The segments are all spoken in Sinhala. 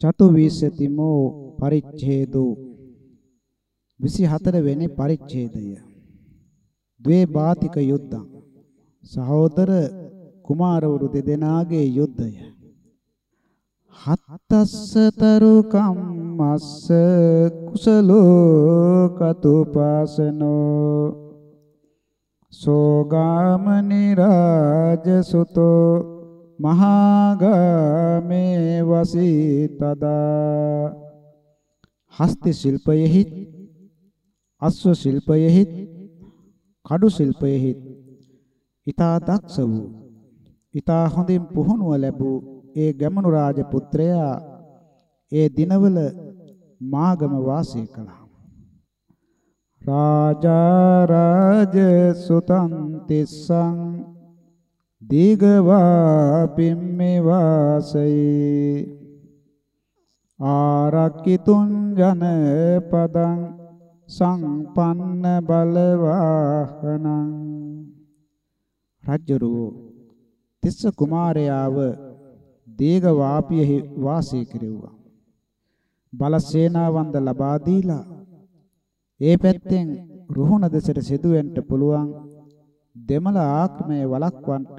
චතුවිසතිමෝ පරිච්ඡේදෝ. 24 වෙනි පරිච්ඡේදය. ද්වේ බාතික යුද්ධං. සහෝදර කුමාරවරු දෙදෙනාගේ යුද්ධය. හත්තස්සතරු කම්මස්ස කුසලෝ කතුපාසනෝ සෝගාමනි රාජසුතෝ මහාගමේ වසී තදා හස්ති ශිල්පයෙහි අස්ව ශිල්පයෙහි කඩු ශිල්පයෙහි ඊතා දක්ෂ වූ ඊතා හොඳින් පුහුණුව ලැබූ ඒ ගැමණු රාජ පුත්‍රයා ඒ දිනවල මාගම වාසය කළා. රාජා රාජ සුතං තිස්සං දීගවා පිම්මේ වාසයි ආරක්කිතුං ජන පදං සංපන්න බලවාහනං රජ්ජුරුව තිස්ස කුමාරයාව දීඝ වාපියෙහි වාසය කෙරෙව්වා. බල සේනාවන්ද ලබා දීලා ඒ පැත්තෙන් රුහුණ දෙසට සිදුවෙන්න පුළුවන් දෙමළ ආක්‍රමණය වළක්වන්නට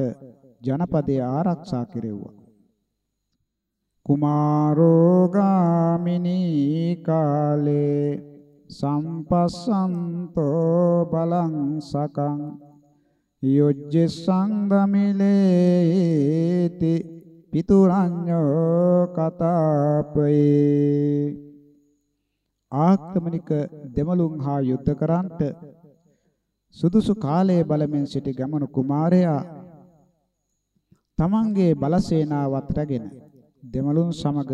ජනපදයේ ආරක්ෂා කෙරෙව්වා. කුමාරෝ ගාමිනී කාලේ සම්පස්සන්තෝ බලං සකං යොජ්ජසං දමිලේති පිතුරඤ්ඤෝ කතාපේ ආක්‍රමණික දෙමළුන් හා යුද්ධ කරන්නට සුදුසු කාලයේ බලමින් සිටි ගමන කුමාරයා තමන්ගේ බලසේනාවත් රැගෙන දෙමළුන් සමග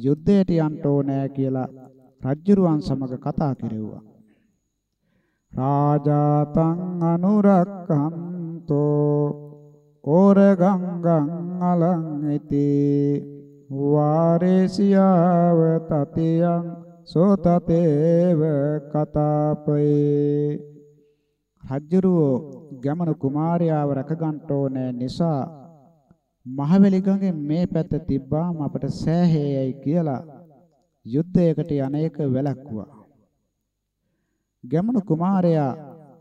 යුද්ධයට යන්න ඕනෑ කියලා රජ්ජුරුවන් සමග කතා කෙරෙව්වා. රාජාතං අනුරක්ඛන්තෝ ඕරගංගං අලං ඉති වාරේසියාව තතියං සෝතතේව කතාපේ රජ්ජුරුවෝ ගමන කුමාරයාව රැකගන්න ඕනේ නිසා මහවැලි ගඟෙන් මේ පැත්ත තිබ්බාම අපට සෑහේයයි කියලා යුද්ධයකට යන්නේක වැළැක්වුවා. ගමන කුමාරයා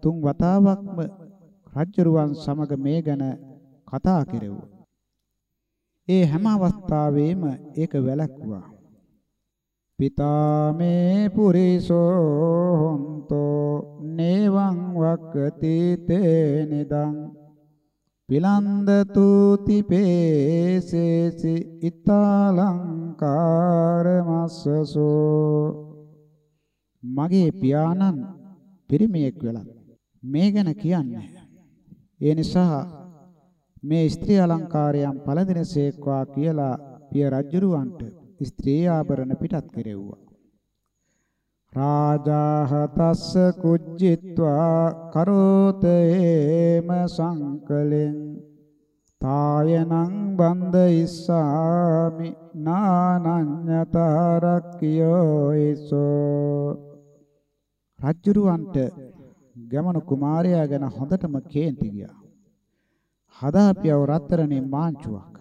තුන් වතාවක්ම රජ්ජුරුවන් සමග මේ ගැන කතා කෙරෙව්වා. ඒ හැම අවස්ථාවෙම ඒක වැළැක්වුවා. පිතාමේ පුරිසෝ හොන්තෝ නේවං වක්කති තේ නිදං පිලන්දතු තිපේසේසි ඉතාලංකාර මස්සසෝ මගේ පියාණන් පිරිමියෙක් වෙලා මේ ගැන කියන්නේ ඒ නිසා මේ ස්ත්‍රී අලංකාරයන් පළඳිනසේක්වා කියලා පිය රජුරවන්ට ස්ත්‍රී ආභරණ පිටත් කෙරෙව්වා. රාජාහතස්ස කුජ්ජිත්වා කරෝත හේම සංකලෙන් තායනං බන්ද ඉස්සාමි නානඤ්ඤතරක්ඛයෝ ඉසෝ රජුරවන්ට ගමන කුමාරයා ගැන හොඳටම කේන්ති ගියා. හදාපියව රත්තරනේ මාංචුවක්.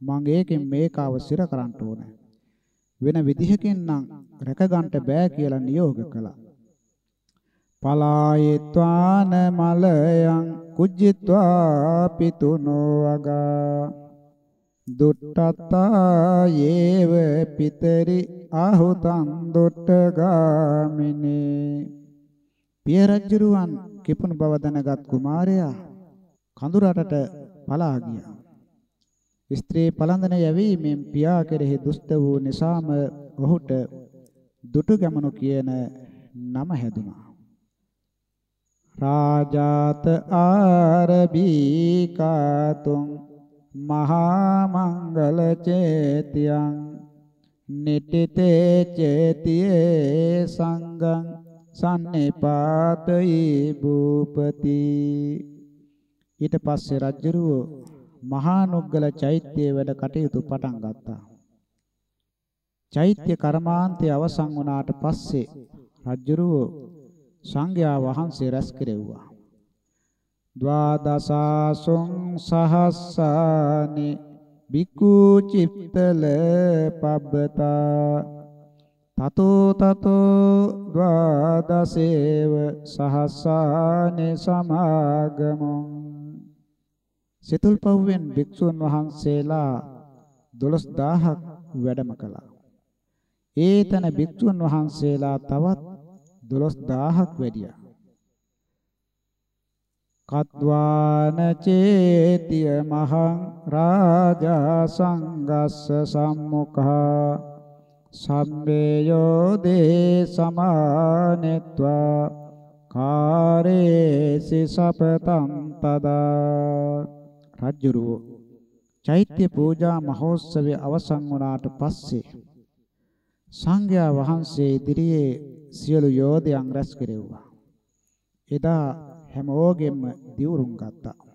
මං ඒකෙන් මේකාව සිර කරන්න ඕනේ. වෙන විදිහකින් නම් රැකගන්න බෑ කියලා නියෝග කළා. පලායත්වාන මලයන් කුජ්ජිත්වා පිතුනෝ අගා දුට්ටතා යේව පිතරි ආහුතං දුට්ටගාමිනේ පිය රජුරුවන් කිපුණු බව දැනගත් කුමාරයා කඳුරටට පලා ගියා. ස්ත්‍රී පළඳන යැවීමෙන් පියා කෙරෙහි දුෂ්ට වූ නිසාම ඔහුට දුටු ගැමණු කියන නම හැදුනා. රාජාත ආරබීකාතුං මහා මංගල චේතියං නිටිතේ චේතියේ සංගං සම්නිපාතයි භූපති ඊට පස්සේ රජුරුව මහා නුග්ගල චෛත්‍යයේ වැඩ කටයුතු පටන් ගත්තා. චෛත්‍ය කර්මාන්තය අවසන් වුණාට පස්සේ රජුරුව සංඝයා වහන්සේ රැස් කෙරෙව්වා. ද්වාදසාසුං සහස්සානි බිකු චිත්තල පබ්බතා තතෝ තතෝ ද්වාදසේව සහස්සානේ සමාගමං සිතුල්පව්වෙන් භික්ෂුන් වහන්සේලා 12000ක් වැඩම කළා. ඒතන භික්ෂුන් වහන්සේලා තවත් 12000ක් වැඩියා. කත්වාන චේතිය මහං රාජා සංගස්ස සම්මුඛා සම්මේයෝ දේ සමානෙත්වා කාරේසි සපතං තදා රජ්ජුරුව චෛත්‍ය පූජා මහෝත්සවය අවසන් වුණාට පස්සේ සංඝයා වහන්සේ ඉදිරියේ සියලු යෝධයන් රැස් කෙරෙව්වා. එදා හැමෝගෙම දිවුරුම් ගත්තා.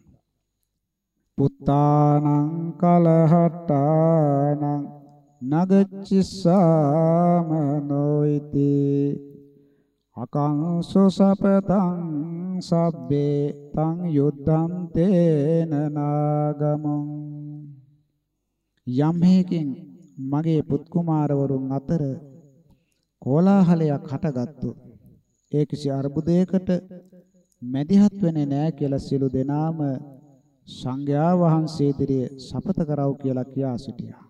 පුත්තානං කලහට්ටානං නගච්චිස්සාම නොයිති අකංසු සපතං සබ්බේ තං යුද්ධං තේන නාගමං යම් හේකින් මගේ පුත් කුමාරවරුන් අතර කෝලාහලයක් හටගත්තු ඒ කිසි අර්බුදයකට මැදිහත් වෙන්නේ නැහැ කියලා සිළු දෙනාම සංඝයා වහන්සේ ඉදිරියේ සපත කරව කියලා කියා සිටියා.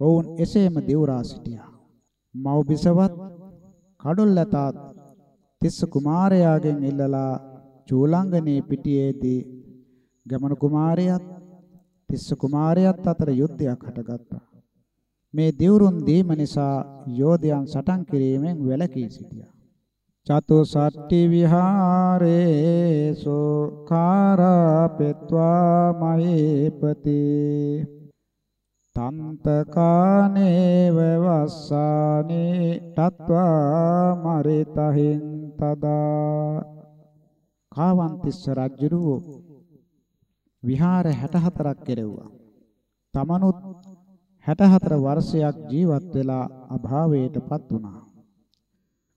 ඔවුන් එසේම දිවුරා සිටියා. මව් බිසවත් කඩොල්ලතාත් තිස්ස කුමාරයාගෙන් ඉල්ලලා චූලංගනේ පිටියේදී ගමන කුමාරයාත් තිස්ස කුමාරයාත් අතර යුද්ධයක් හටගත්තා. මේ දිවුරුන් දීම නිසා යෝධයන් සටන් කිරීමෙන් වැළකී සිටියා. චතුසට්ටි විහාරේසෝ කාරාපෙත්වා මහේපති තන්තකානේව වස්සානේ තත්වා මරිතහින් තදා කාවන්තිස්ස රජුරුව විහාර 64ක් කෙරෙව්වා. තමනුත් 64 වර්ෂයක් ජීවත් වෙලා අභාවයටපත් වුණා.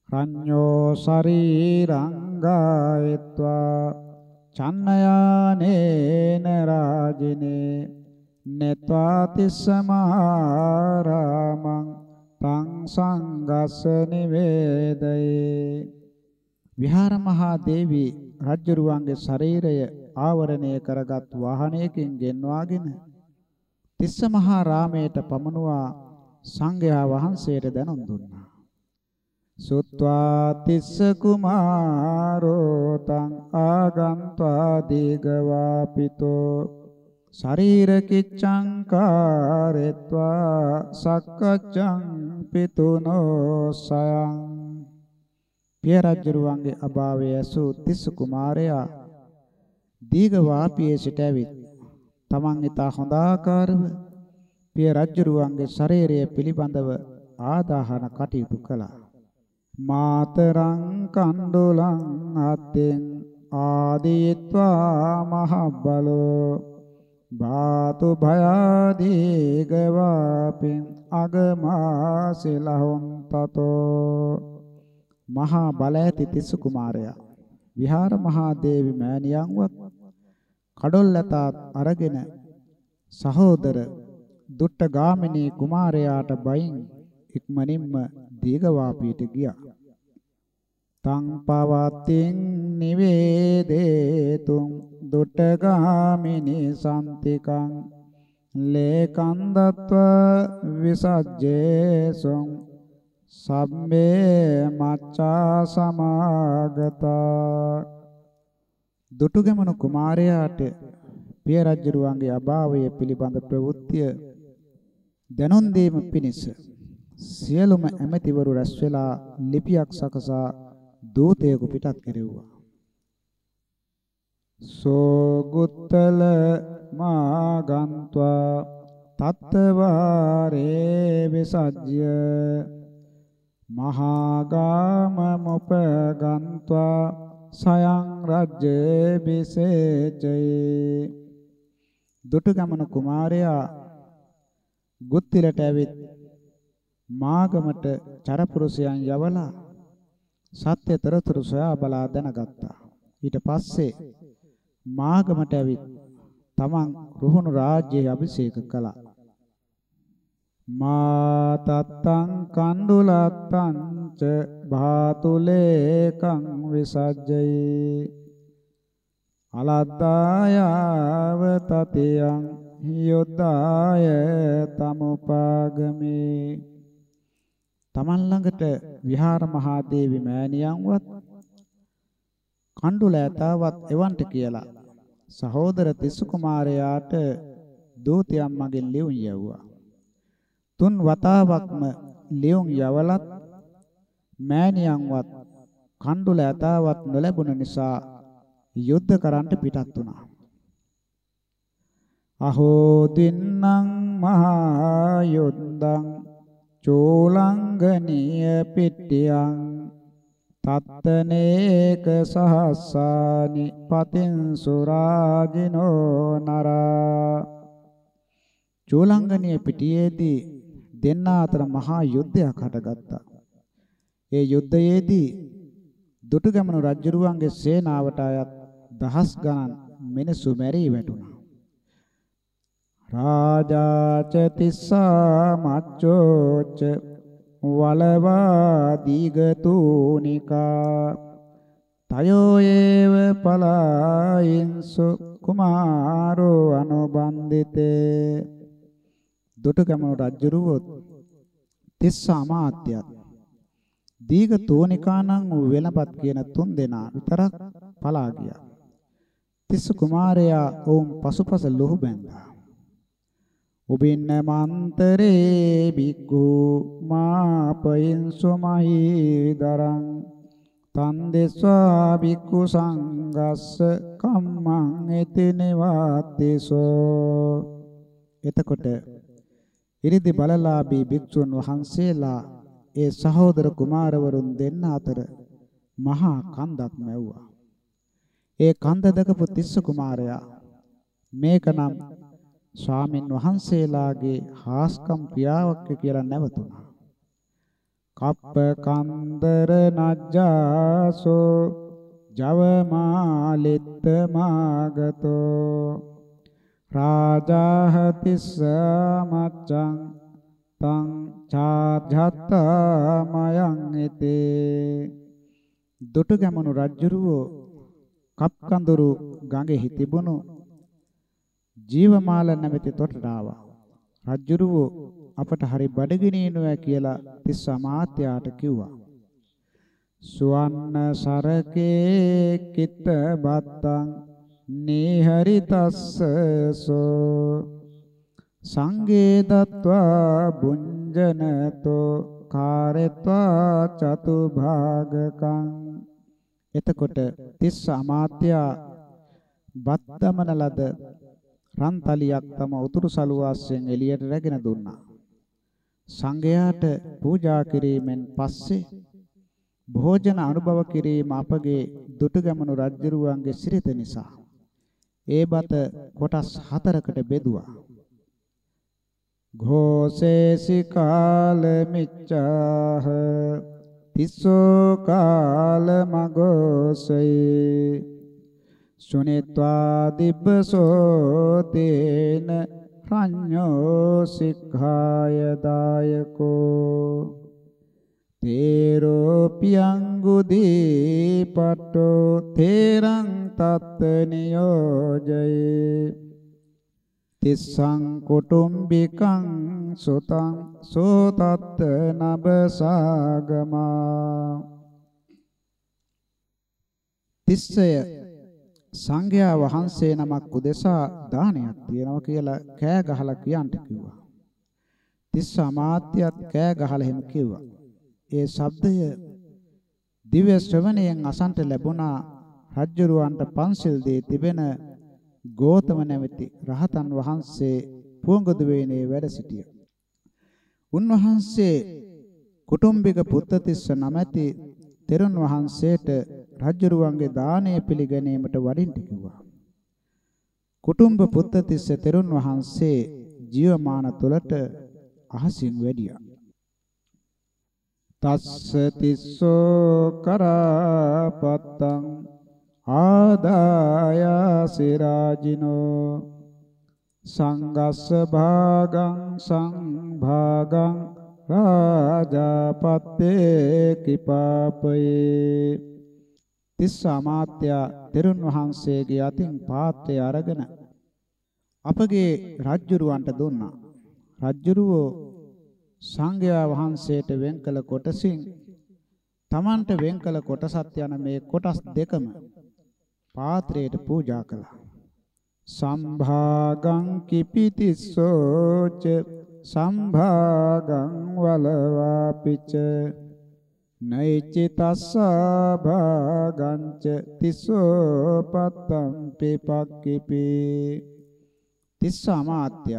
රඤ්ඤෝ ශරීරංගායත්වා චන්නයානේන රාජිනේ නත්වා තිස්සමාරාමං තං සංගස්ස නිවේදයේ. විහාර මහා දේවී රජ්ජරුවන්ගේ ශරීරය ආවරණය කරගත් වාහනයකින් ගෙන්වාගෙන තිස්ස මහා රාමයට පමනුවා සංඝයා වහන්සේට දැනුම් දුන්නා. සුත්වා තිස්ස කුමාරෝ තං ආගන්්වා දීගවාපිතෝ ශරීර කිච්ඡං කාරෙත්වා සක්කච්ඡං පිතුනෝ සයං පිය රජුරුවන්ගේ අභාවය ඇසූ තිස්ස කුමාරයා දීගවාපියේ සිට ඇවිත් තමන් ඊට හොඳ ආකාරව පිය රජුරුවන්ගේ ශරීරය පිළිබඳව ආදාහන කටයුතු කළා. මාතරං කණ්ඩුලං අත්තෙන් ආදීත්වා මහබ්බලෝ බාතු භයාදී ගවාපින් අගමාසිලහොන් තතෝ මහා බල ඇති තිස්ස කුමාරයා විහාර මහා දේවි මෑණියන්වත් කඩොල්ලතාත් අරගෙන සහෝදර දුට්ට ගාමිනී කුමාරයාට බයින් ඉක්මනින්ම දීගවාපීට ගියා. තං පවත්තින් නිවේදේතුම් දුට්ටගාමිනී සම්තිකං ලේකන්දත්ව විසජ්ජේසුං සම්මේ මච්ඡා සමාගතා. දුටුගැමුණු කුමාරයාට පිය රජුරුවන්ගේ අභාවය පිළිබඳ ප්‍රවෘත්තිය දැනුම් දීම පිණිස සියලුම ඇමතිවරු රැස් වෙලා ලිපියක් සකසා දූතයෙකු පිටත් කෙරෙව්වා. සෝගුත්තල මාගන්්වා තත්තවාරේ විසජ්‍ය මහාගාම මුපගන්්වා සයං රජ්ජේ විසේචේ දුටුගමන කුමාරයා ගුත්තිලට ඇවිත් මාගමට චරපුරුෂයන් යවලා සත්‍ය තොරතුරු සොයා බලා දැනගත්තා. ඊට පස්සේ මාගමට ඇවිත් තමන් රුහුණු රාජ්‍යයේ අභිෂේක කළා. මා තත්තං කණ්ඩුලත්තං ච භාතුලේකං විසජ්ජේ අලද්දායව තතියං යොද්දාය තමුපාගමේ තමන් ළඟට විහාර මහා දේවි මෑණියන්වත් කණ්ඩුල ඇතාවත් එවන්ට කියලා සහෝදර තිස්ස කුමාරයාට දූතයන් මගෙන් ලියුම් යවුවා. තුන් වතාවක්ම ලියුම් යවලත් මෑණියන්වත් කණ්ඩුල ඇතාවත් නොලැබුණ නිසා යුද්ධ කරන්න පිටත් වුණා. අහෝ දින්නම් මහා යුද්ධං චෝලංගනීය පිට්ටියං තත්තනේක සහස්සානි පතින් සුරාජිනෝ නරා චෝලංගනීය පිටියේදී දෙන්නා අතර මහා යුද්ධයක් හටගත්තා. ඒ යුද්ධයේදී දුටුගැමුණු රජුරුවන්ගේ සේනාවට අයත් දහස් ගණන් මිනිසු මැරී වැටුණා. රාජාච තිස්සා මච්චෝච වලවා දීගතුනිකා තයෝ ඒව පලායින්සු කුමාරෝ අනුබන්දිතේ දුටුගැමුණු රජුරුවොත් තිස්සා අමාත්‍යත් දීගතෝනිකානම් වූ වෙනපත් කියන තුන් දෙනා විතරක් පලා ගියා. තිස්ස කුමාරයා ඔවුන් පසුපස ලොහු බැඳා. උබින්න මන්තරේ බික්ඛු මාපයින් සුමහි දරං තන් දෙස්වා බික්ඛු සංගස්ස කම්මං එතිනවාතිසෝ එතකොට ඉරිදි බලලාභී භික්ෂුන් වහන්සේලා ඒ සහෝදර කුමාරවරුන් දෙන්න අතර මහා කන්දක් මැව්වා. ඒ කන්ද දකපු තිස්ස කුමාරයා මේකනම් ස්වාමින් වහන්සේලාගේ හාස්කම් ක්‍රියාවක් කියලා නැවතුණා. කප්ප කන්දර නජ්ජාසෝ ජවමාලිත්ත මාගතෝ රාජාහතිස්ස මච්ඡං තං චාධත්තමයන් ඉතේ දුටුගැමුණු රජුරුවෝ කප්කඳුරු ගඟෙහි තිබුණු ජීවමාල නැමැති තොටට ආවා. රජ්ජුරුවෝ අපට හරි බඩගිනිනුවා කියලා තිස්ස අමාත්‍යාට කිව්වා. සුවන්න සරකේ කිත්ත බත්තං නීහරිතස්ස සෝ සංගේ දත්වා බුඤ්ජනතෝ කාරත්වා චතු භාගකං එතකොට තිස්ස අමාත්‍යා බත් දමන ලද රන්තලියක් තම උතුරු සලුවාස්යෙන් එළියට රැගෙන දුන්නා. සංඝයාට පූජා කිරීමෙන් පස්සේ භෝජන අනුභව කිරීම අපගේ දුටුගැමුණු රජුරුවන්ගේ සිරිත නිසා ඒ බත කොටස් හතරකට බෙදුවා. ഘോഷේසි කාල මිච්ඡාහ තිස්සෝ කාල මගෝසයි සුනිත්වා දිබ්බසෝ තේන රඤ්ඤෝ සික්ඛාය දායකෝ තේරෝ පියංගුදී පට්ටෝ තේරං තත් නියෝජයේ තිස්සං කුටුම්බිකං සුතං සෝතත් නබසාගමා තිස්සය සංඝයා වහන්සේ නමක් උදෙසා දානයක් තියනවා කියලා කෑ ගහලා කියන්න කිව්වා. තිස්ස අමාත්‍යත් කෑ ගහලා එහෙම කිව්වා. ඒ ශබ්දය දිව්‍ය ශ්‍රවණයෙන් අසන්ට ලැබුණා රජ්ජුරුවන්ට පන්සිල් දී තිබෙන ගෝතම නැමැති රහතන් වහන්සේ පුවඟුදු වේනේ වැඩ සිටිය. උන්වහන්සේ කුටුම්බික පුත්තතිස්ස නමැති තෙරුන් වහන්සේට රජ්ජුරුවන්ගේ දානය පිළිගැනීමට වඩින්න කිව්වා. කුටුම්බ පුත්තතිස්ස තෙරුන් වහන්සේ ජීවමාන තුලට අහසින් වැඩියා. තස්ස තිස්සෝ කරපත්තං ආදාය සිරාජිනෝ සංගස්ස භාගං සංභාගං රාජාපත්තේ කිපාපයේ තිස්ස අමාත්‍යා තෙරුන් වහන්සේගේ අතින් පාත්‍රය අරගෙන අපගේ රජ්ජුරුවන්ට දුන්නා. රජ්ජුරුවෝ සංඝයා වහන්සේට වෙන් කළ කොටසින් තමන්ට වෙන් කළ කොටසත් යන මේ කොටස් දෙකම පාත්‍රයට පූජා කළා. සම්භාගං කිපිතිස්සෝච සම්භාගං වලවාපිච නෛචිතස්ස භාගංච තිස්සෝ පත්තම් පිපක්කිපි. තිස්ස අමාත්‍ය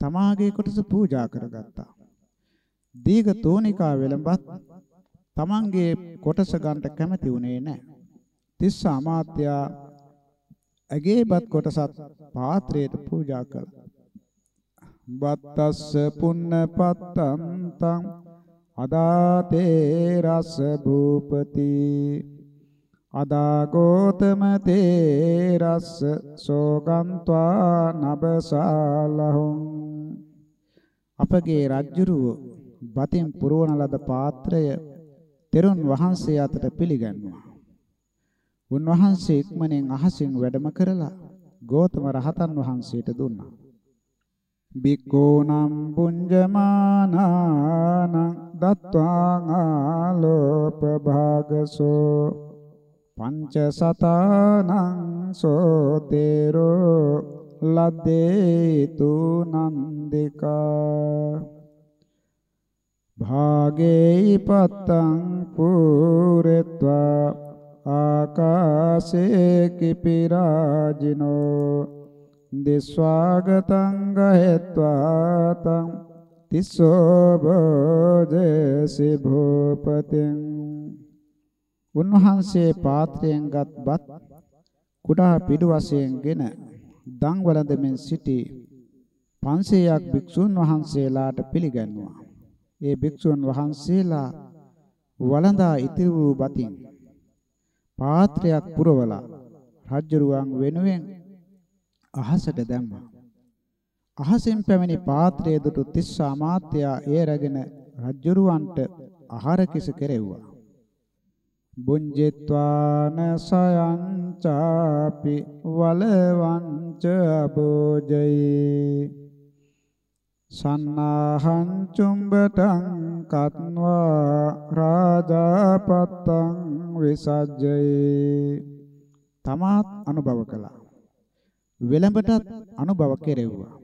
තමාගේ කොටස පූජා කරගත්තා. දීඝ තෝනිකා වෙලඹත් තමන්ගේ කොටස ගන්නට කැමති වුණේ නැහැ. තිස්ස අමාත්‍යා ඇගේපත් කොටසත් පාත්‍රයට පූජා කළා. බත්තස්ස පුන්න පත්තං තං අදාතේ රස භූපති. අදා ගෝතම තේ රස සෝගන්්වා නබසාලහුං අපගේ රජ්ජුරුව බතින් පුරවන ලද පාත්‍රය තෙරුන් වහන්සේ අතට පිළිගන්නවා. උන්වහන්සේ ඉක්මනින් අහසින් වැඩම කරලා ගෝතම රහතන් වහන්සේට දුන්නා. බික්කෝනම් පුඤ්ජමානානං දත්වාං ආලෝප භාගසෝ පංච සතානං සෝතේරෝ ලද්දේතු නන්දිකා භාගේ පත්තං පුරෙත්වා ආකාසේ කිපිරාජිනෝ දිස්වාගතං ගහෙත්වා තං තිස්සෝ බෝධේසි භූපතින් උන්වහන්සේ පාත්‍රයෙන්ගත් බත් කුඩා පිඩු වශයෙන්ගෙන දන් වළඳමින් සිටි 500ක් භික්ෂුන් වහන්සේලාට පිළිගන්නවා. ඒ භික්ෂුන් වහන්සේලා වළඳා ඉතිරි වූ බතින් පාත්‍රයක් පුරවලා රජ්ජරුවන් වෙනුවෙන් අහසට දැම්මා. අහසෙන් පැමිණි පාත්‍රය දුටු තිස්ස අමාත්‍යා එය රැගෙන රජ්ජරුවන්ට ආහාර කිස කෙරෙව්වා. බුඤ්ජිත්වාන සයං චාපි වලවංච අබෝජයි සන්නාහං චුම්බටං කත්වා රාජාපත්තං විසජ්ජේ තමාත් අනුභව කළා වෙලඹටත් අනුභව කෙරෙව්වා.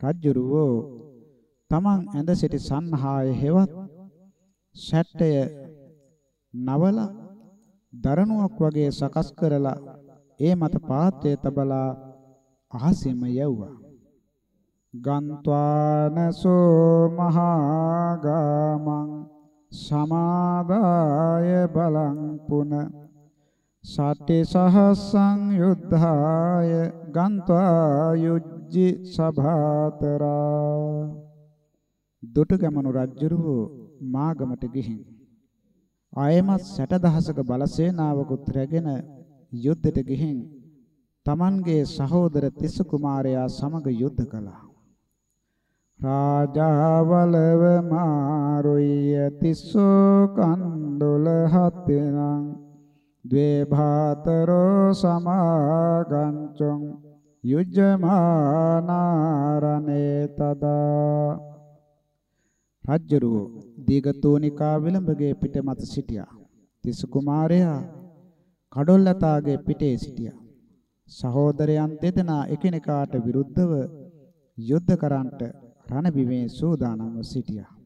රජ්ජුරුවෝ තමන් ඇඳ සිටි සන්හාය හෙවත් ෂැට්ටය නවල දරණුවක් වගේ සකස් කරලා ඒ මත පාත්‍රය තබලා අහසෙම යවුවා. ගන්්වානසෝ මහාගාමං සමාදාය බලං පුන සට්ටි සහස්සං යුද්ධාය ගන්්වා යුජ්ජි සභාතරා. දුටුගැමුණු රජුරුව මාගමට ගිහින් ආයමත් 60000ක බලසේනාවකුත් රැගෙන යුද්ධයට ගිහින් තමන්ගේ සහෝදර තිස්ස කුමාරයා සමග යුද්ධ කළා. රාජාවලව මාරුය තිස්සෝ කන්දුල හත්තිනං ද්වේ භාතරෝ සමාගංචොං යුජ්ජමානාරනේ තදා රජ්ජරුව දීගතෝනිකා විලඹගේ පිට මත සිටියා. තිස්ස කුමාරයා කඩොල්ලතාගේ පිටේ සිටියා. සහෝදරයන් දෙදෙනා එකිනෙකාට විරුද්ධව යුද්ධ කරන්නට රණ බිමේ සූදානම්ව සිටියා.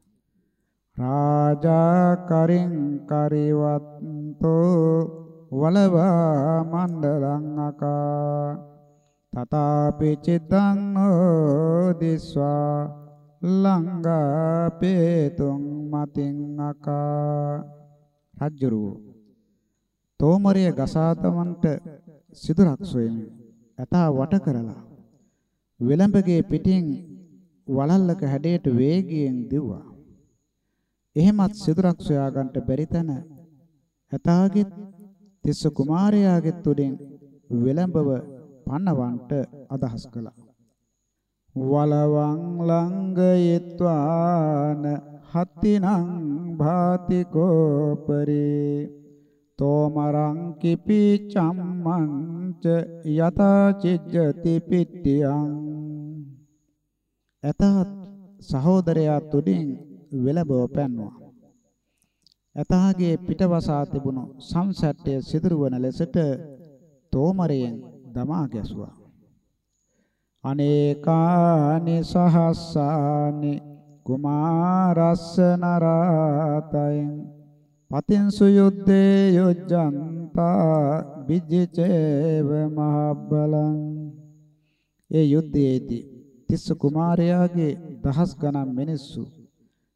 රාජා කරින් කරිවත්තෝ වලවා මණ්ඩලං අකා. තථාපි චිත්තං නොදිස්වා ලංගා පේතුං මතින් අකා. රජ්ජුරුව තෝමරය ගසාතවන්ට සිදුරක් සොයමින් ඇතා වට කරලා වෙලඹගේ පිටින් වලල්ලක හැඩයට වේගයෙන් දිව්වා. එහෙමත් සිදුරක් සොයා ගන්නට බැරි තැන ඇතාගෙත් තිස්ස කුමාරයාගෙත් උඩින් විලම්බව පන්නවන්ට අදහස් කළා. වලවං ලංගයත්වාන හත්තිනං භාති කෝපරේ. තෝමරං කිපි චම්මංච යතා චිජ්ජති පිට්ඨියං එතත් සහෝදරයා තුඩින් වෙලබව පැන්නුවා. ඇතාගේ පිටවසා තිබුණු සංසට්ටය සිදුරුවන ලෙසට තෝමරයෙන් දමා ගැසුවා. අනේකානි සහස්සානි කුමාරස්ස නරාතයන් පතින්සු යුද්ධේ යොජ්ජන්තා බිජ්ජේව මහබ්බලං ඒ යුද්ධයේදී තිස්ස කුමාරයාගේ දහස් ගණන් මිනිස්සු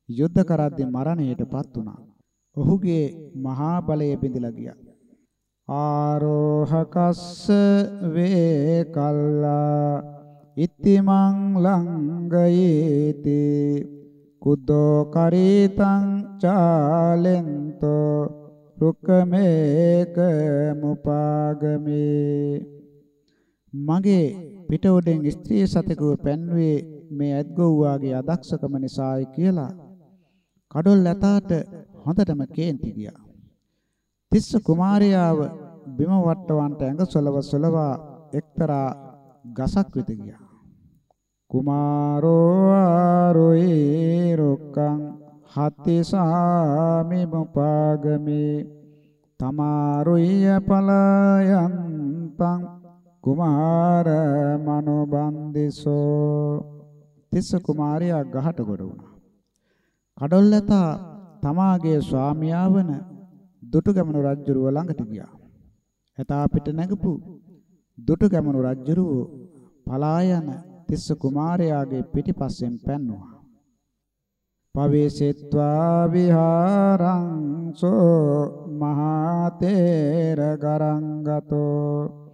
යුද්ධ කරද්දී මරණයටපත් වුණා. ඔහුගේ මහා බලය බිඳලා ගියා. ආරෝහකස්ස වේ කල්ලා ඉතිමං ලංගයේති කුද්දෝ කරීතං චාලෙන්තෝ රුක්කමේක මුපාගමේ මගේ පිට උඩෙන් ස්ත්‍රී සතෙකු පැන්වේ මේ ඇත්ගොව්වාගේ අදක්ෂකම නිසායි කියලා කඩොල් ඇතාට හොඳටම කේන්ති ගියා. තිස්ස කුමාරයාව බිම වට්ටවන්ට ඇඟ සොලව සොලවා එක්තරා ගසක් වෙත ගියා. කුමාරෝ ආරෝයේ රොක්කං හති සාමි මුපාගමේ තමාරුය පලයන්තං කුමාර මනෝබන්දිසෝ තිස්ස කුමාරයා ගහට ගොඩ වුණා. කඩොල්ලතා තමාගේ ස්වාමියා වන දුටුගැමුණු රජුරුව ළඟට ගියා. එතා පිට නැගපු දුටුගැමුණු රජුරුව පලා යන තිස්ස කුමාරයාගේ පිටිපස්සෙන් පැන්නුවා. පවේසෙත්වා විහාරං සෝ මහතේර ගරංගතෝ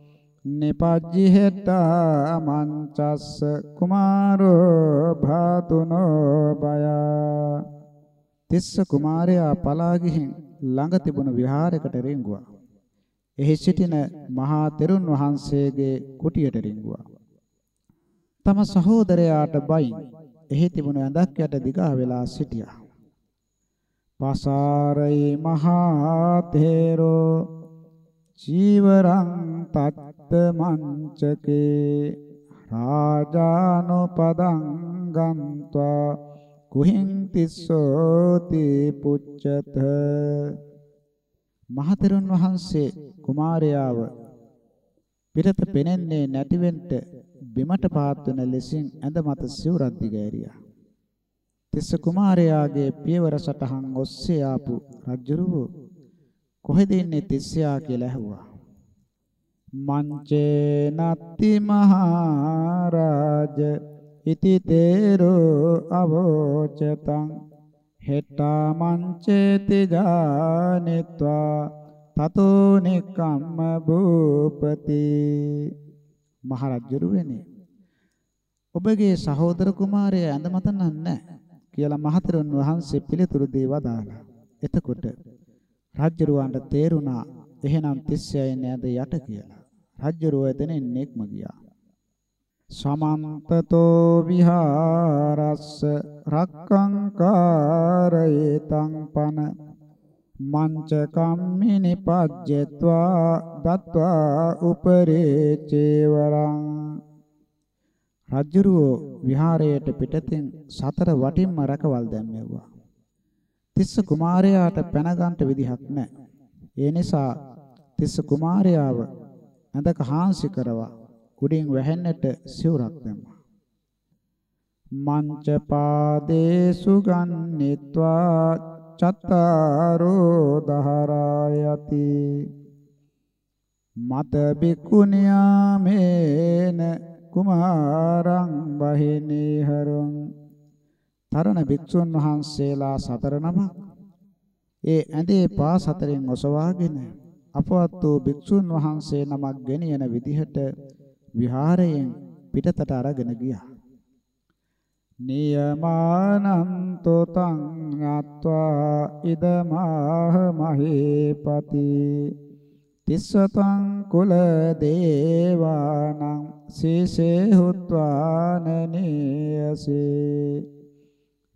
නිපජ්ජි හෙට්ටා මංචස්ස කුමාරෝ භාතුනෝ බයා තිස්ස කුමාරයා පලා ගිහින් ළඟ තිබුණු විහාරයකට රිංගුවා. එහි සිටින මහා තෙරුන් වහන්සේගේ කුටියට රිංගුවා. තම සහෝදරයාට බයින් එහි තිබුණු ඇඳක් යට දිගා වෙලා සිටියා. පසාරයි මහා තේරෝ චීවරං තත්ත මංචකේ රාජානුපදං ගන්්වා කුහින් තිස්සෝති පුච්චත මහතෙරුන් වහන්සේ කුමාරයාව පිටත පෙනෙන්නේ නැතිවෙන්න බිමට පාත් වෙන ලෙසින් ඇඳ මත සිවුරක් දිගෑරියා. තිස්ස කුමාරයාගේ පියවර සටහන් ඔස්සේ ආපු රජුරුව කොහෙද ඉන්නේ තිස්සයා කියලා ඇහුවා. මංචේ නත්ති මහරජ ඉති තේරෝ අවෝචතං හෙට්ටා මංචේති ජානිත්වා තතෝ නිකම්ම භූපති. මහරජුරුවනේ ඔබගේ සහෝදර කුමාරයා ඇඳ මත නැහැ කියලා මහතෙරුන් වහන්සේ පිළිතුරු දී වදාලා එතකොට රජුරවන්ට තේරුණා එහෙනම් තිස්සයයි නේද යට? කියලා. රජුරුව එතනින් නෙක්ම ගියා. සමන්තතෝ විහාරස්ස රක්කං කාරයේතං පන මංච කම්මිනි පජ්ජත්වා දත්වා උපරේ චේවරං රජ්ජුරුව විහාරයට පිටතින් සතර වටින්ම රැකවල් දැම්මෙව්වා. තිස්ස කුමාරයාට පැන ගන්නට විදිහක් නැහැ. ඒ නිසා තිස්ස කුමාරයාව ඇඳක හාන්සි කරවා උඩින් වැහෙන්නට සිවුරක් දැම්මා. මංච පාදේසු ගන්නිත්වා චත්තාරෝ දහරායති මත බිකුණියාමේන කුමාරං බහිනී හරුං තරණ භික්ෂුන් වහන්සේලා සතර නමක්. ඒ ඇඳේ පා සතරෙන් ඔසවාගෙන අපවත් වූ භික්ෂුන් වහන්සේ නමක් ගෙනියන විදිහට විහාරයෙන් පිටතට අරගෙන ගියා. නියමානන්තෝ තං ඤත්වා ඉදමාහ මහේපති තිස්සතං කුල දේවානං සීසේ හුත්වානනීයසේ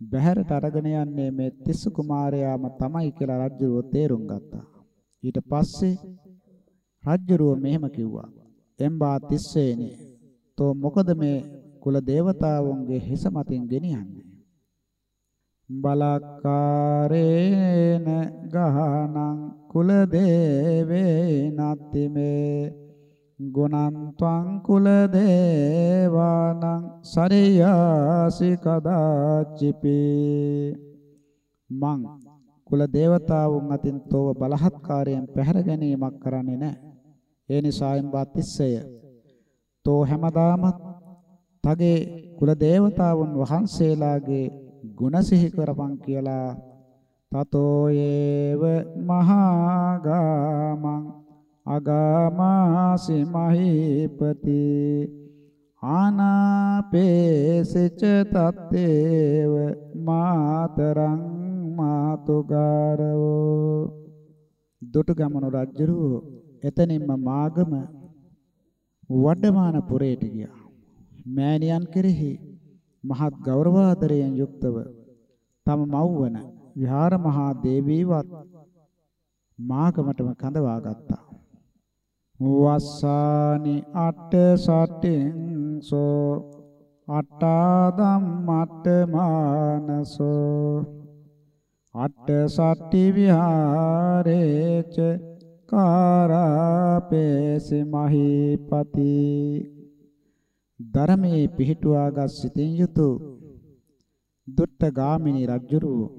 බහැරට අරගෙන යන්නේ මේ තිස්ස කුමාරයාම තමයි කියලා රජුව තේරුම් ගත්තා. ඊට පස්සේ රජුව මෙහෙම කිව්වා. එම්බා තිස්සේනි. තෝ මොකද මේ කුල දේවතාවුන්ගේ හිස මතින් ගෙනියන්නේ? බලක්කාරේන ගහනං කුල දේවේ නත්තිමේ ගුණන්ත්වං කුල දේවානං සරියාසි කදාචිපි මං කුල දේවතාවුන් අතින් තෝව බලහත්කාරයෙන් පැහැර ගැනීමක් කරන්නේ නැහැ. ඒ නිසා එම්බා තිස්සය. තෝ හැමදාම තගේ කුල දේවතාවුන් වහන්සේලාගේ ගුණ සිහි කරපන් කියලා තතෝ යේව මහා ගාමං අගාමාසි මහීපති ආනාපේසච තත්තේව මාතරං මාතුගාරවෝ. දුටුගැමුණු රජුරු එතනින්ම මාගම වඩමාන පුරයට ගියා. මෑණියන් කෙරෙහි මහත් ගෞරවාදරයෙන් යුක්තව තම මව්වන විහාර මහා දේවීවත් මාගමටම කඳවා ගත්තා. වස්සානි අට සටින් සෝ අට්ඨා ධම්මට මානසෝ. අට සට්ටි විහාරේච කාරාපේසි මහීපති. ධර්මයේ පිහිටුවාගත් සිතින් යුතු දුට්ට ගාමිනී රජුරු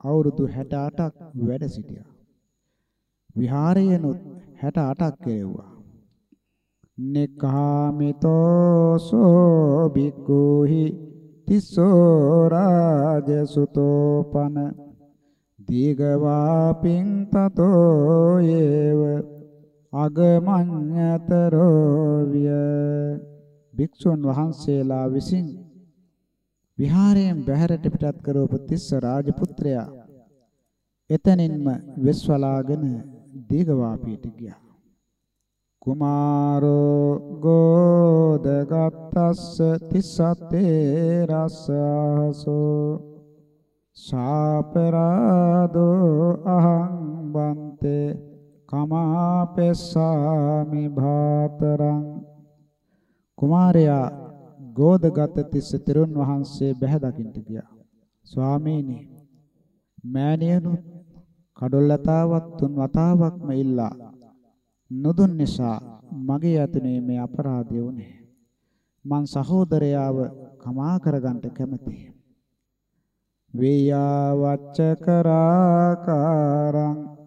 අවුරුදු 68ක් වැඩ සිටියා. විහාරයනොත් 68ක් කෙරෙව්වා. නෙක්ඛාමිතෝ සෝ බික්ඛුහි තිස්සෝ රාජසුතෝ පන දීගවාපින් තතෝ යේව අගමඤ්ඤතරෝ විය භික්ෂුන් වහන්සේලා විසින් විහාරයෙන් බැහැරට පිටත් කරවපු තිස්ස රාජපුත්‍රයා එතනින්ම වෙස්වලාගෙන දීගවාපියට ගියා. කුමාරෝ ගෝදගත්තස්ස තිස්සත්තේ රස්සහසෝ සාපරාදෝ අහං බන්තේ කමාපෙස්සාමි භාතරං කුමාරයා ගෝදගත තිස්ස තෙරුන් වහන්සේ බැහැ දකින්ට ගියා ස්වාමීනි මෑණියනුත් කඩොල්ලතාවක් තුන් වතාවක්ම ඉල්ලා නොදුන් නිසා මගේ අතනේ මේ අපරාධය වුණේ. මං සහෝදරයාව කමා කරගන්න කැමතියි. වේයා වච්චකරාකාරං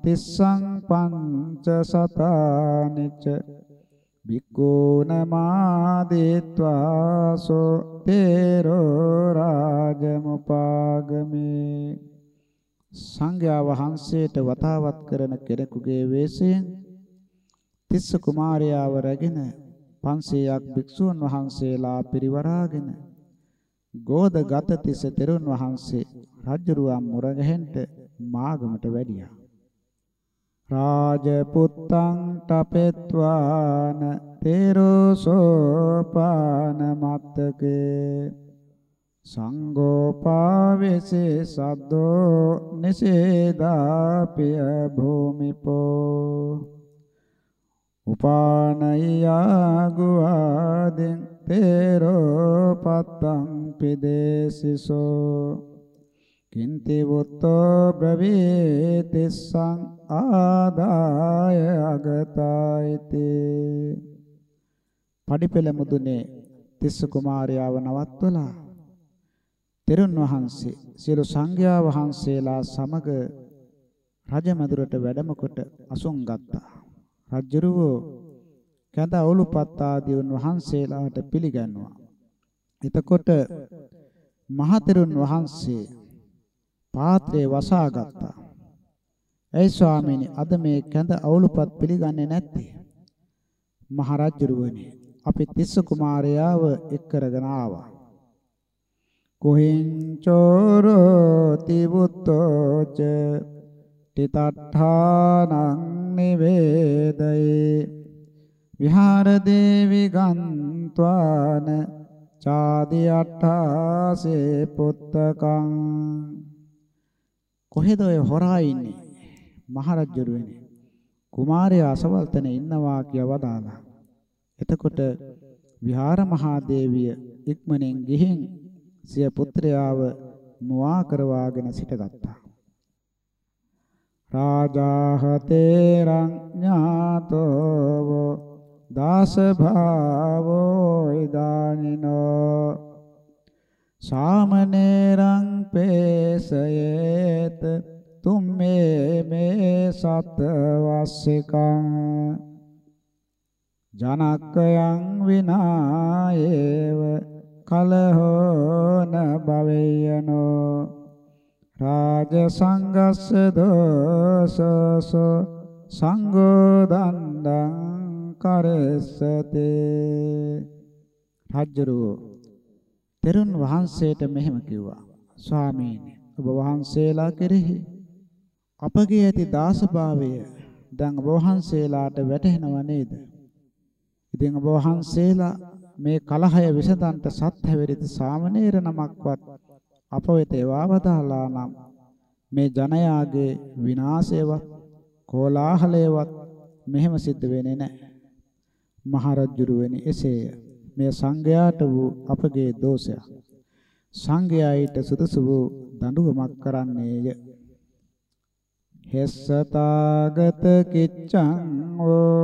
තිස්සං පංච සතානිච බික්කෝන මාදේත්වාසෝ තේරෝ රාජමුපාගමේ. සංඝයා වහන්සේට වතාවත් කරන කෙනෙකුගේ වෙස්යෙන් තිස්ස කුමාරයාව රැගෙන 500ක් භික්ෂුන් වහන්සේලා පිරිවරාගෙන ගෝද ගත තිස්ස තෙරුන් වහන්සේ රජුරුවන් මුරගහෙන්ට මාගමට වැඩියා. රාජපුත්තං තපෙත්වාන තේරෝ සෝපාන මත්තකේ. සංගෝපාවේසේ සද්දෝ නිසේදාපිය භූමිපෝ. උපානයියා ගුවාදෙන් තේරෝ පත්තං පිදේසිසෝ කින්ති වුත්තෝ බ්‍රවීතිස්සං ආදාය අගතායිති පඩිපෙළ මුදුනේ තිස්ස කුමාරයාව නවත්වලා තෙරුන් වහන්සේ සියලු සංඝයා වහන්සේලා සමග රජමැදුරට වැඩම කොට අසුන් ගත්තා. රජුරුවෝ කැඳ අවුලුපත් ආදී වහන්සේලාට පිළිගන්නවා. එතකොට මහතෙරුන් වහන්සේ පාත්‍රය වසා ගත්තා. "ඒ ස්වාමීනි අද මේ කැඳ අවුලුපත් පිළිගන්නේ නැත්තේ?" මහරජුරුවනි අපි තිස්ස කුමාරයාව එක් කරගෙන ආවා. කොහෙන් චෝරෝති බුත්තෝච තිතට්ඨානං නිවේදයේ විහාර දේවි ගන්්වාන චාදි අට්ඨාසේ පුත්තකං. කොහෙද ඔය හොරා ඉන්නේ? මහරජුරුවනේ කුමාරයා අසවල් තැන ඉන්නවා කියවදාලා එතකොට විහාර මහා දේවිය ඉක්මනින් ගිහින් සිය පුත්‍රයාව මුවා කරවාගෙන සිටගත්තා. රාජාහතේ රඤ්ඤාතෝ දාස භාවෝ ඉදානිනෝ සාමනේරං පේසයේත තුම්මේ මේ සත් වස්සිකං ජනක්කයන් විනායේව කලහෝන භවෙයනෝ රාජ සංගස්ස දෝසසෝ සංඝෝ දණ්ඩං කරසතේ රජ්ජරෝ තෙරුන් වහන්සේට මෙහෙම කිව්වා ස්වාමීනි ඔබ වහන්සේලා කෙරෙහි අපගේ ඇති දාසභාවය දැන් ඔබ වහන්සේලාට වැටහෙනව නේද? ඉතින් ඔබ වහන්සේලා මේ කලහය විසඳන්ට සත් හැවිරිත සාමණේර නමක්වත් අප වෙත එවවදාලා නම් මේ ජනයාගේ විනාශයවත් කෝලාහලයවත් මෙහෙම සිද්ධ වෙන්නේ නැහැ. මහරජුරුවනි එසේය. මේ සංඝයාට වූ අපගේ දෝෂය. සංඝයායිට සුදුසු වූ දඬුවමක් කරන්නේය. හෙස්සතාගත කිච්ඡං ඕ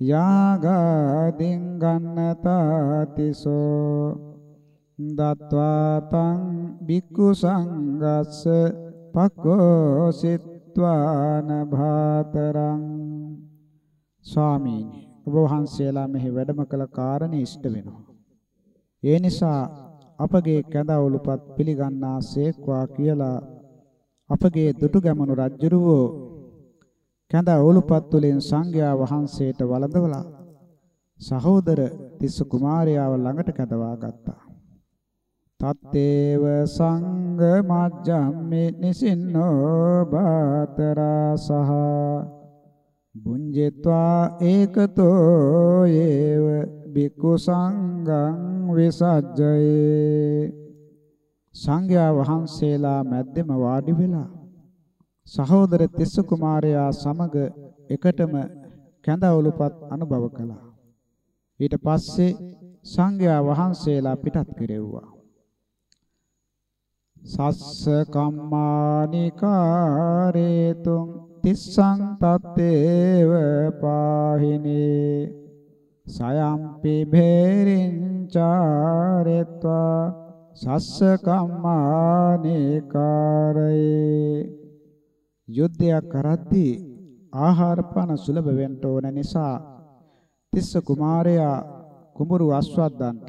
යාගාදින් ගන්නතාතිසෝ දත්වා තං බික්ඛු සංඝස්ස පක්ඛෝසිත්වාන භාතරං ස්වාමීනි ඔබ වහන්සේලා මෙහි වැඩම කළ කාරණේ ඉෂ්ට වෙනවා ඒ නිසා අපගේ කැඳවුලුපත් පිළිගන්නාසේක්වා කියලා අපගේ දුටුගැමුණු රජුරුවෝ කැඳ ඔලුපත් තුලින් සංඝයා වහන්සේට වළඳවලා සහෝදර තිස්ස කුමාරයාව ළඟට කැඳවා ගත්තා. තත්තේව සංඝ මජ්ජම්මේ නිසින්නෝ බාතරා සහ බුඤ්ජෙත්වා ඒකතෝ ඒව බිකු සංඝං විසජ්ජයේ සංඝයා වහන්සේලා මැද්දෙම වාඩි වෙලා සහෝදර තිස්ස කුමාරයා සමග එකටම කැඳවුලුපත් අනුභව කළා. ඊට පස්සේ සංඝයා වහන්සේලා පිටත් කෙරෙව්වා. සස්ස කම්මානිකාරේතුං තිස්සං තත්තේව පාහිනේ සයම්පි භේරින් චාරෙත්වා සස්ස කම්මානේකාරේ යුද්ධයක් කරද්දී ආහාර පාන සුලභ වෙන්න ඕන නිසා තිස්ස කුමාරයා කුඹුරු අස්වද්දන්ට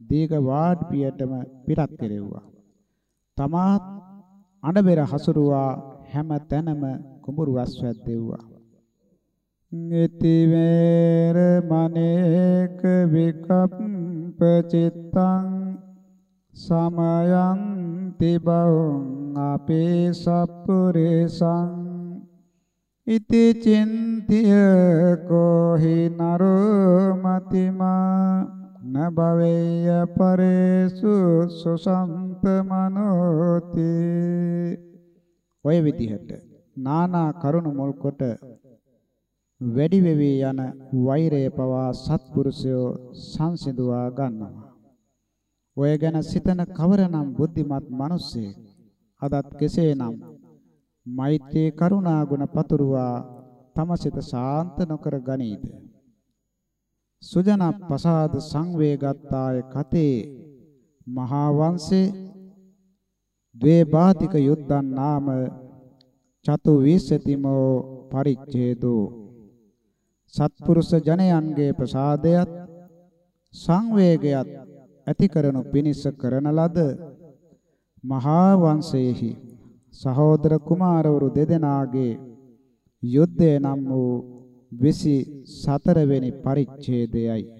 දීඝ වාඩ්පියටම පිටත් කෙරෙව්වා. තමාත් අඬබෙර හසුරුවා හැම තැනම කුඹුරු අස්වැද්දෙව්වා. ඉති වේර මනේක විකප්ප චිත්තං සමයන්ති බවං අපේ සප්පුරේසං ඉති චින්තිය කෝහි නරෝ මතිමා නබවේය පරේසු සුසන්ත මනෝති ඔය විදිහට නානා කරුණ මුල් කොට වැඩි වෙවි යන වෛරය පවා සත්පුරුෂයෝ සංසිඳුවා ගන්නවා. ඔය ගැන සිතන කවරනම් බුද්ධිමත් මිනිස්සෙක්? අදත් කෙසේනම් මෛත්‍රී කරුණා ගුණ පතුරුවා තම සිත ශාන්ත නොකර ගනීද? සුජන ප්‍රසාද සංවේගත්තාය කතේ මහා වංශේ ද්වේ බාතික යුද්ධං නාම චතු විසතිමෝ පරිච්ඡේදෝ. සත්පුරුෂ ජනයන්ගේ ප්‍රසාදයත් සංවේගයත් ඇති කරනු පිනිස කරන ලද මහා වංශයේහි සහෝදර කුමාරවරු දෙදෙනාගේ යුද්ධය නම් වූ 24 වෙනි පරිච්ඡේදයයි.